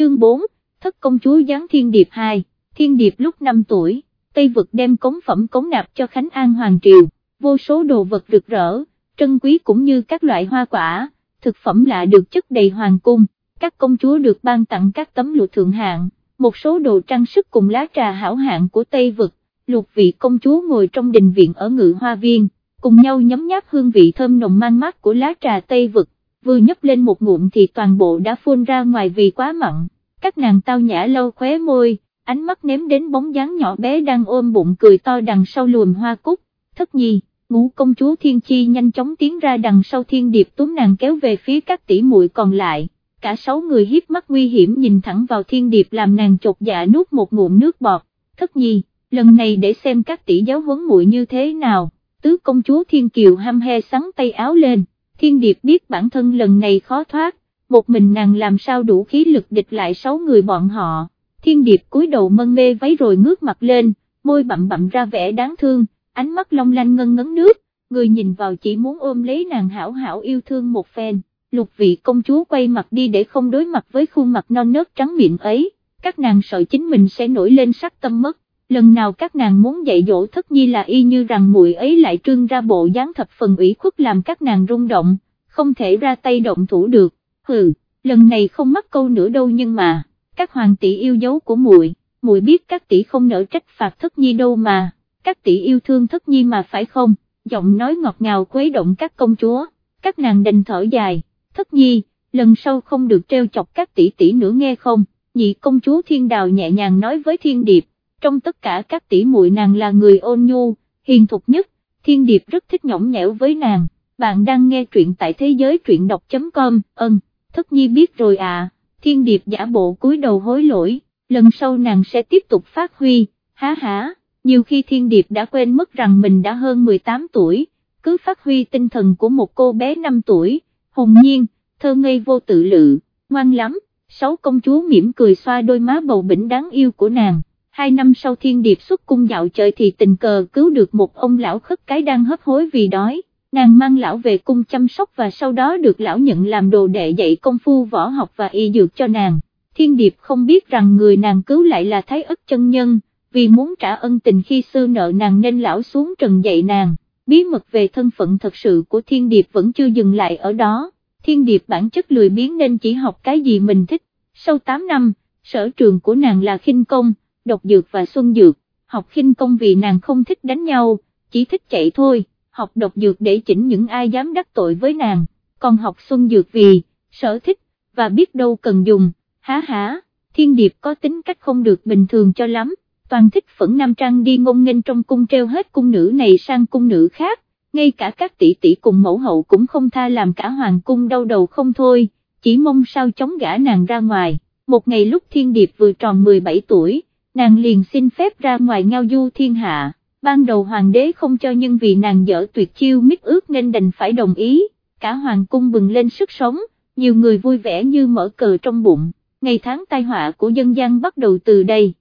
chương 4, thất công chúa giáng thiên điệp 2, thiên điệp lúc 5 tuổi, Tây vực đem cống phẩm cống nạp cho Khánh An Hoàng Triều, vô số đồ vật rực rỡ, trân quý cũng như các loại hoa quả, thực phẩm lạ được chất đầy hoàng cung, các công chúa được ban tặng các tấm lụa thượng hạng, một số đồ trang sức cùng lá trà hảo hạng của Tây vực, lục vị công chúa ngồi trong đình viện ở ngự hoa viên, cùng nhau nhấm nháp hương vị thơm nồng mang mát của lá trà Tây vực, vừa nhấp lên một ngụm thì toàn bộ đã phun ra ngoài vì quá mặn, các nàng tao nhã lâu khóe môi, ánh mắt ném đến bóng dáng nhỏ bé đang ôm bụng cười to đằng sau luồng hoa cúc, thất nhi, ngũ công chúa Thiên Chi nhanh chóng tiến ra đằng sau thiên điệp túm nàng kéo về phía các tỷ muội còn lại, cả sáu người hiếp mắt nguy hiểm nhìn thẳng vào thiên điệp làm nàng chột dạ nuốt một ngụm nước bọt, thất nhi, lần này để xem các tỷ giáo huấn muội như thế nào, tứ công chúa Thiên Kiều ham he sắn tay áo lên, thiên điệp biết bản thân lần này khó thoát, một mình nàng làm sao đủ khí lực địch lại sáu người bọn họ thiên điệp cúi đầu mân mê váy rồi ngước mặt lên, môi bậm bậm ra vẻ đáng thương, ánh mắt long lanh ngân ngấn nước, người nhìn vào chỉ muốn ôm lấy nàng hảo hảo yêu thương một phen, lục vị công chúa quay mặt đi để không đối mặt với khuôn mặt non nớt trắng miệng ấy, các nàng sợ chính mình sẽ nổi lên sắc tâm mất. Lần nào các nàng muốn dạy dỗ thất nhi là y như rằng muội ấy lại trưng ra bộ dáng thập phần ủy khuất làm các nàng rung động, không thể ra tay động thủ được, hừ, lần này không mắc câu nữa đâu nhưng mà các hoàng tỷ yêu dấu của muội, muội biết các tỷ không nỡ trách phạt thất nhi đâu mà, các tỷ yêu thương thất nhi mà phải không, giọng nói ngọt ngào quấy động các công chúa, các nàng đành thở dài, thất nhi, lần sau không được treo chọc các tỷ tỷ nữa nghe không, nhị công chúa thiên đào nhẹ nhàng nói với thiên điệp, trong tất cả các tỷ muội nàng là người ôn nhu, hiền thục nhất, thiên điệp rất thích nhõng nhẽo với nàng, bạn đang nghe truyện tại thế giới truyện đọc.com, ơn, thất nhi biết rồi à thiên điệp giả bộ cúi đầu hối lỗi, lần sau nàng sẽ tiếp tục phát huy, há há, nhiều khi thiên điệp đã quên mất rằng mình đã hơn 18 tuổi, cứ phát huy tinh thần của một cô bé 5 tuổi, hồn nhiên, thơ ngây vô tự lự, ngoan lắm, sáu công chúa mỉm cười xoa đôi má bầu bỉnh đáng yêu của nàng. Hai năm sau thiên điệp xuất cung dạo chơi thì tình cờ cứu được một ông lão khất cái đang hấp hối vì đói, nàng mang lão về cung chăm sóc và sau đó được lão nhận làm đồ đệ dạy công phu võ học và y dược cho nàng. Thiên Điệp không biết rằng người nàng cứu lại là Thái ất chân nhân, vì muốn trả ân tình khi xưa nợ nàng nên lão xuống trần dạy nàng, bí mật về thân phận thật sự của Thiên Điệp vẫn chưa dừng lại ở đó, Thiên Điệp bản chất lười biếng nên chỉ học cái gì mình thích, sau 8 năm, sở trường của nàng là khinh công, độc dược và xuân dược, học khinh công vì nàng không thích đánh nhau, chỉ thích chạy thôi học độc dược để chỉnh những ai dám đắc tội với nàng, còn học xuân dược vì, sở thích, và biết đâu cần dùng, há há, thiên điệp có tính cách không được bình thường cho lắm, toàn thích phẫn nam trang đi ngông nghênh trong cung treo hết cung nữ này sang cung nữ khác, ngay cả các tỷ tỷ cùng mẫu hậu cũng không tha làm cả hoàng cung đau đầu không thôi, chỉ mong sao chống gã nàng ra ngoài, một ngày lúc thiên điệp vừa tròn 17 tuổi, nàng liền xin phép ra ngoài ngao du thiên hạ. Ban đầu hoàng đế không cho nhưng vì nàng dở tuyệt chiêu mít ước nên đành phải đồng ý, cả hoàng cung bừng lên sức sống, nhiều người vui vẻ như mở cờ trong bụng, ngày tháng tai họa của dân gian bắt đầu từ đây.